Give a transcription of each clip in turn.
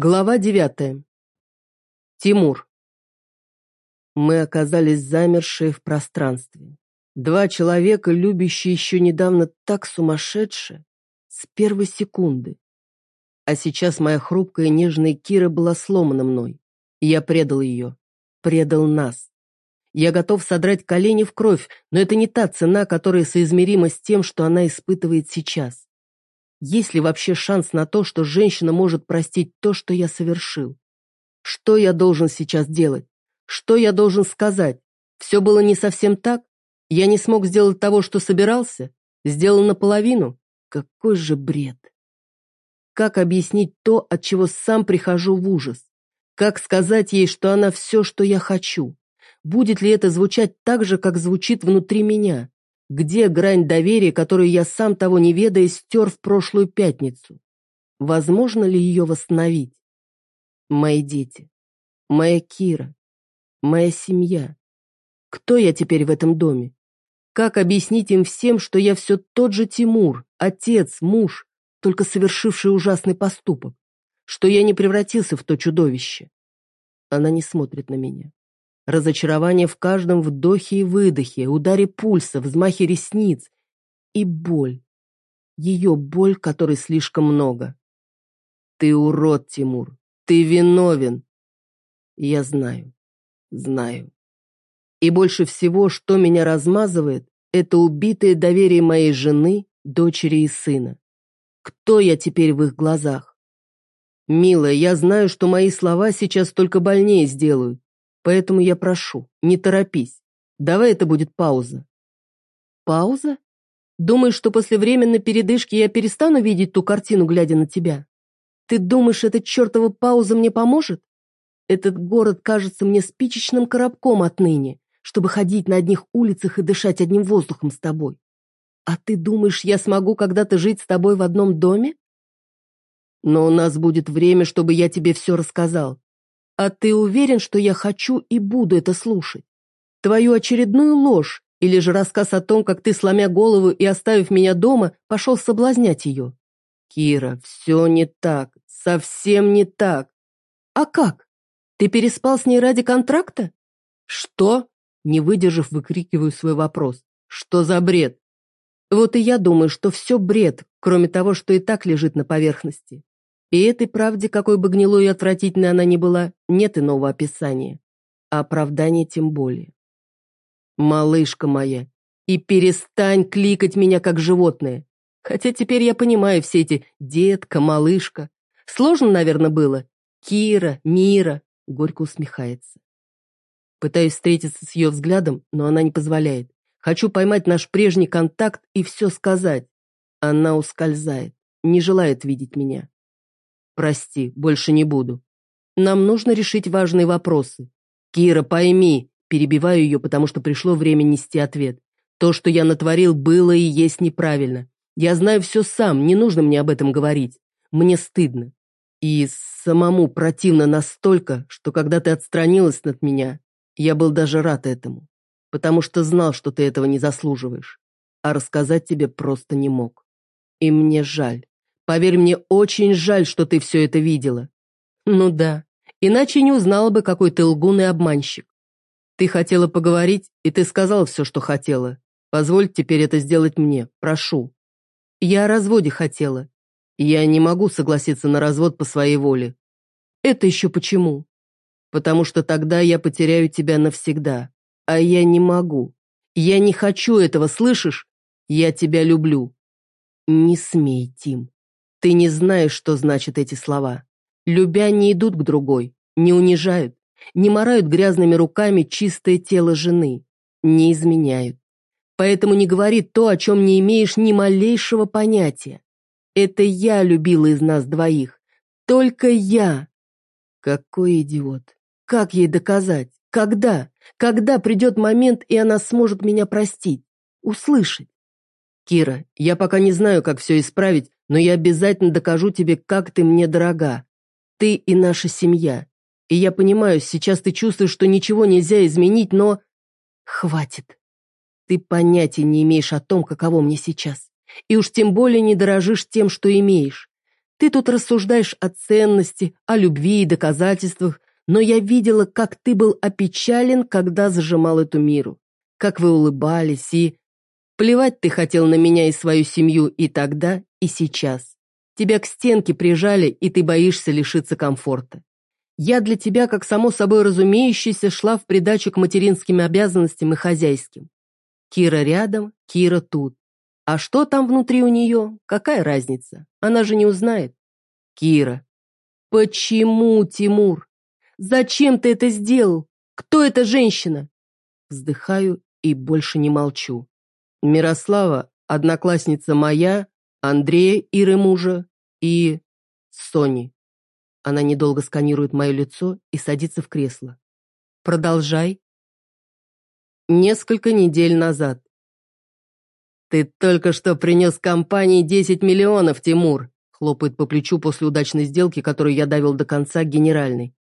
Глава девятая. Тимур. Мы оказались замершие в пространстве. Два человека, любящие еще недавно так сумасшедше, с первой секунды. А сейчас моя хрупкая нежная Кира была сломана мной. Я предал ее. Предал нас. Я готов содрать колени в кровь, но это не та цена, которая соизмерима с тем, что она испытывает сейчас. Есть ли вообще шанс на то, что женщина может простить то, что я совершил? Что я должен сейчас делать? Что я должен сказать? Все было не совсем так? Я не смог сделать того, что собирался? Сделал наполовину? Какой же бред! Как объяснить то, от чего сам прихожу в ужас? Как сказать ей, что она все, что я хочу? Будет ли это звучать так же, как звучит внутри меня? Где грань доверия, которую я сам того не ведая стер в прошлую пятницу? Возможно ли ее восстановить? Мои дети, моя Кира, моя семья. Кто я теперь в этом доме? Как объяснить им всем, что я все тот же Тимур, отец, муж, только совершивший ужасный поступок? Что я не превратился в то чудовище? Она не смотрит на меня. Разочарование в каждом вдохе и выдохе, ударе пульса, взмахе ресниц. И боль. Ее боль, которой слишком много. Ты урод, Тимур. Ты виновен. Я знаю. Знаю. И больше всего, что меня размазывает, это убитое доверие моей жены, дочери и сына. Кто я теперь в их глазах? Милая, я знаю, что мои слова сейчас только больнее сделают. Поэтому я прошу, не торопись. Давай это будет пауза. Пауза? Думаешь, что после временной передышки я перестану видеть ту картину, глядя на тебя? Ты думаешь, эта чертова пауза мне поможет? Этот город кажется мне спичечным коробком отныне, чтобы ходить на одних улицах и дышать одним воздухом с тобой. А ты думаешь, я смогу когда-то жить с тобой в одном доме? Но у нас будет время, чтобы я тебе все рассказал. А ты уверен, что я хочу и буду это слушать? Твою очередную ложь или же рассказ о том, как ты, сломя голову и оставив меня дома, пошел соблазнять ее? Кира, все не так, совсем не так. А как? Ты переспал с ней ради контракта? Что? Не выдержав, выкрикиваю свой вопрос. Что за бред? Вот и я думаю, что все бред, кроме того, что и так лежит на поверхности. И этой правде, какой бы гнилой и отвратительной она ни была, нет иного описания. А оправдания тем более. Малышка моя, и перестань кликать меня как животное. Хотя теперь я понимаю все эти детка, малышка. Сложно, наверное, было. Кира, Мира, горько усмехается. Пытаюсь встретиться с ее взглядом, но она не позволяет. Хочу поймать наш прежний контакт и все сказать. Она ускользает, не желает видеть меня. Прости, больше не буду. Нам нужно решить важные вопросы. Кира, пойми, перебиваю ее, потому что пришло время нести ответ. То, что я натворил, было и есть неправильно. Я знаю все сам, не нужно мне об этом говорить. Мне стыдно. И самому противно настолько, что когда ты отстранилась от меня, я был даже рад этому. Потому что знал, что ты этого не заслуживаешь. А рассказать тебе просто не мог. И мне жаль. Поверь мне, очень жаль, что ты все это видела. Ну да, иначе не узнала бы, какой ты лгун и обманщик. Ты хотела поговорить, и ты сказала все, что хотела. Позволь теперь это сделать мне, прошу. Я о разводе хотела. Я не могу согласиться на развод по своей воле. Это еще почему? Потому что тогда я потеряю тебя навсегда. А я не могу. Я не хочу этого, слышишь? Я тебя люблю. Не смей, Тим. Ты не знаешь, что значат эти слова. Любя не идут к другой, не унижают, не морают грязными руками чистое тело жены, не изменяют. Поэтому не говори то, о чем не имеешь ни малейшего понятия. Это я любила из нас двоих. Только я. Какой идиот. Как ей доказать? Когда? Когда придет момент, и она сможет меня простить? Услышать? Кира, я пока не знаю, как все исправить, но я обязательно докажу тебе, как ты мне дорога. Ты и наша семья. И я понимаю, сейчас ты чувствуешь, что ничего нельзя изменить, но... Хватит. Ты понятия не имеешь о том, каково мне сейчас. И уж тем более не дорожишь тем, что имеешь. Ты тут рассуждаешь о ценности, о любви и доказательствах, но я видела, как ты был опечален, когда зажимал эту миру. Как вы улыбались и... Плевать ты хотел на меня и свою семью и тогда, и сейчас. Тебя к стенке прижали, и ты боишься лишиться комфорта. Я для тебя, как само собой разумеющееся, шла в придачу к материнским обязанностям и хозяйским. Кира рядом, Кира тут. А что там внутри у нее? Какая разница? Она же не узнает. Кира. Почему, Тимур? Зачем ты это сделал? Кто эта женщина? Вздыхаю и больше не молчу. Мирослава, одноклассница моя, Андрея, Иры мужа и Сони. Она недолго сканирует мое лицо и садится в кресло. Продолжай. Несколько недель назад. «Ты только что принес компании 10 миллионов, Тимур!» хлопает по плечу после удачной сделки, которую я давил до конца генеральный.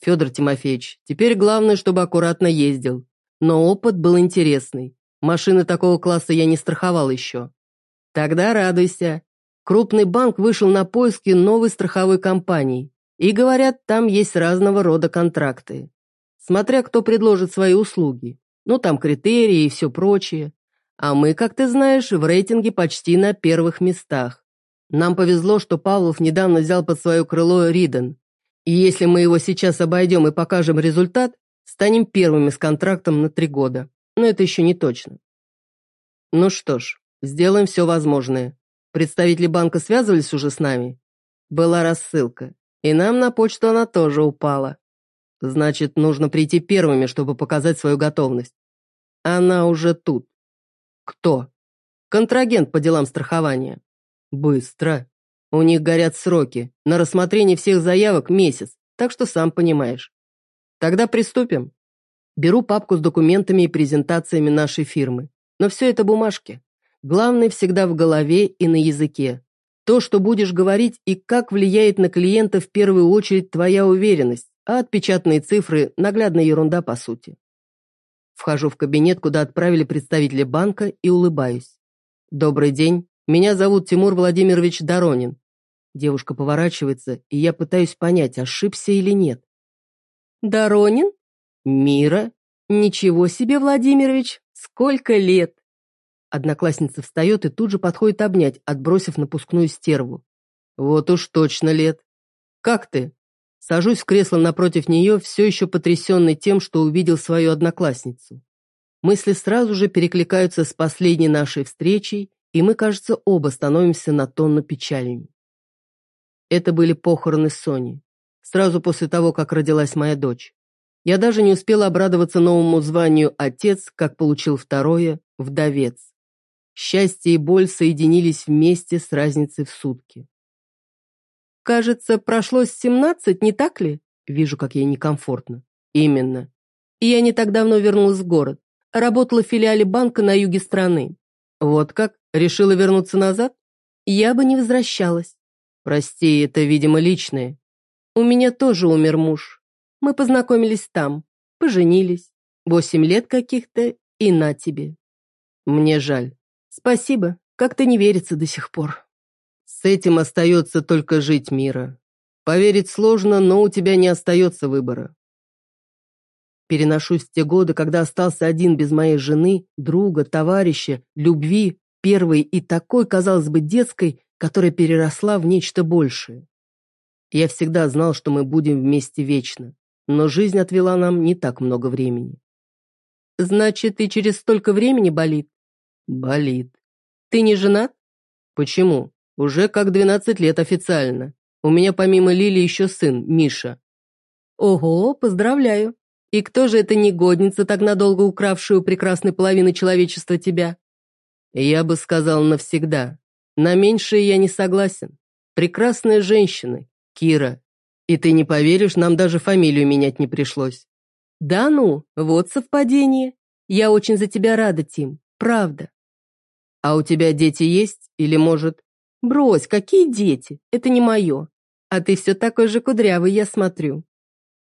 «Федор Тимофеевич, теперь главное, чтобы аккуратно ездил. Но опыт был интересный. Машины такого класса я не страховал еще. Тогда радуйся. Крупный банк вышел на поиски новой страховой компании. И говорят, там есть разного рода контракты. Смотря кто предложит свои услуги. Ну, там критерии и все прочее. А мы, как ты знаешь, в рейтинге почти на первых местах. Нам повезло, что Павлов недавно взял под свое крыло Риден. И если мы его сейчас обойдем и покажем результат, станем первыми с контрактом на три года. Но это еще не точно. Ну что ж, сделаем все возможное. Представители банка связывались уже с нами? Была рассылка. И нам на почту она тоже упала. Значит, нужно прийти первыми, чтобы показать свою готовность. Она уже тут. Кто? Контрагент по делам страхования. Быстро. У них горят сроки. На рассмотрение всех заявок месяц, так что сам понимаешь. Тогда приступим. Беру папку с документами и презентациями нашей фирмы. Но все это бумажки. Главное всегда в голове и на языке. То, что будешь говорить и как влияет на клиента в первую очередь твоя уверенность, а отпечатанные цифры – наглядная ерунда по сути. Вхожу в кабинет, куда отправили представители банка, и улыбаюсь. «Добрый день. Меня зовут Тимур Владимирович Доронин». Девушка поворачивается, и я пытаюсь понять, ошибся или нет. «Доронин? Мира? Ничего себе, Владимирович! Сколько лет!» Одноклассница встает и тут же подходит обнять, отбросив напускную стерву. «Вот уж точно лет. Как ты?» Сажусь в кресло напротив нее, все еще потрясенный тем, что увидел свою одноклассницу. Мысли сразу же перекликаются с последней нашей встречей, и мы, кажется, оба становимся на тонну печальней. Это были похороны Сони, сразу после того, как родилась моя дочь. Я даже не успела обрадоваться новому званию «отец», как получил второе «вдовец». Счастье и боль соединились вместе с разницей в сутки. Кажется, прошло семнадцать, не так ли? Вижу, как ей некомфортно. Именно. И я не так давно вернулась в город. Работала в филиале банка на юге страны. Вот как? Решила вернуться назад? Я бы не возвращалась. Прости, это, видимо, личное. У меня тоже умер муж. Мы познакомились там, поженились. Восемь лет каких-то, и на тебе. Мне жаль. Спасибо, как-то не верится до сих пор. С этим остается только жить, Мира. Поверить сложно, но у тебя не остается выбора. Переношусь в те годы, когда остался один без моей жены, друга, товарища, любви, первой и такой, казалось бы, детской, которая переросла в нечто большее. Я всегда знал, что мы будем вместе вечно, но жизнь отвела нам не так много времени. Значит, и через столько времени болит? Болит. Ты не женат? Почему? Уже как 12 лет официально. У меня помимо Лили еще сын, Миша. Ого, поздравляю. И кто же эта негодница, так надолго укравшая у прекрасной половины человечества тебя? Я бы сказал навсегда. На меньшее я не согласен. Прекрасная женщина, Кира. И ты не поверишь, нам даже фамилию менять не пришлось. Да ну, вот совпадение. Я очень за тебя рада, Тим, правда. А у тебя дети есть? Или, может, «Брось, какие дети? Это не мое. А ты все такой же кудрявый, я смотрю».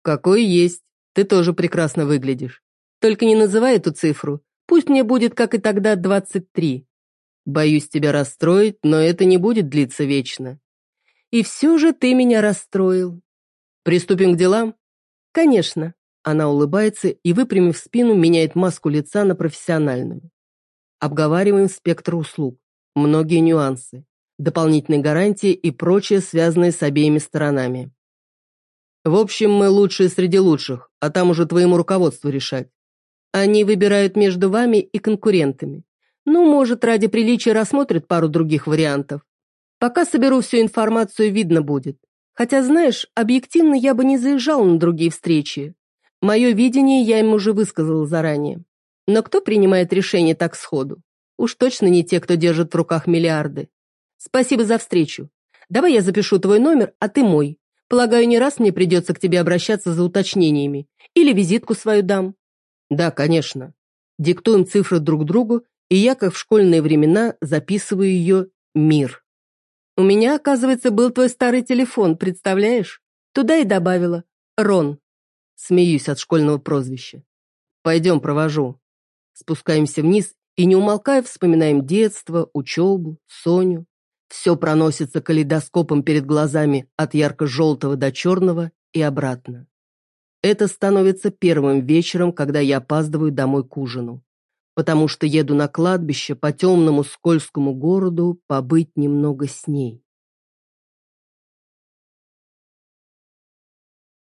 «Какой есть. Ты тоже прекрасно выглядишь. Только не называй эту цифру. Пусть мне будет, как и тогда, двадцать три. Боюсь тебя расстроить, но это не будет длиться вечно. И все же ты меня расстроил. Приступим к делам? Конечно. Она улыбается и, выпрямив спину, меняет маску лица на профессиональную. Обговариваем спектр услуг, многие нюансы, дополнительные гарантии и прочее, связанное с обеими сторонами. В общем, мы лучшие среди лучших, а там уже твоему руководству решать. Они выбирают между вами и конкурентами. Ну, может, ради приличия рассмотрят пару других вариантов. Пока соберу всю информацию, видно будет. Хотя, знаешь, объективно я бы не заезжал на другие встречи. Мое видение я им уже высказала заранее. Но кто принимает решение так сходу? Уж точно не те, кто держит в руках миллиарды. Спасибо за встречу. Давай я запишу твой номер, а ты мой. Полагаю, не раз мне придется к тебе обращаться за уточнениями. Или визитку свою дам. Да, конечно. Диктуем цифры друг другу, и я, как в школьные времена, записываю ее «Мир». У меня, оказывается, был твой старый телефон, представляешь? Туда и добавила «Рон». Смеюсь от школьного прозвища. Пойдем, провожу. Спускаемся вниз и, не умолкая, вспоминаем детство, учебу, Соню. Все проносится калейдоскопом перед глазами от ярко-желтого до черного и обратно. Это становится первым вечером, когда я опаздываю домой к ужину потому что еду на кладбище по темному скользкому городу побыть немного с ней.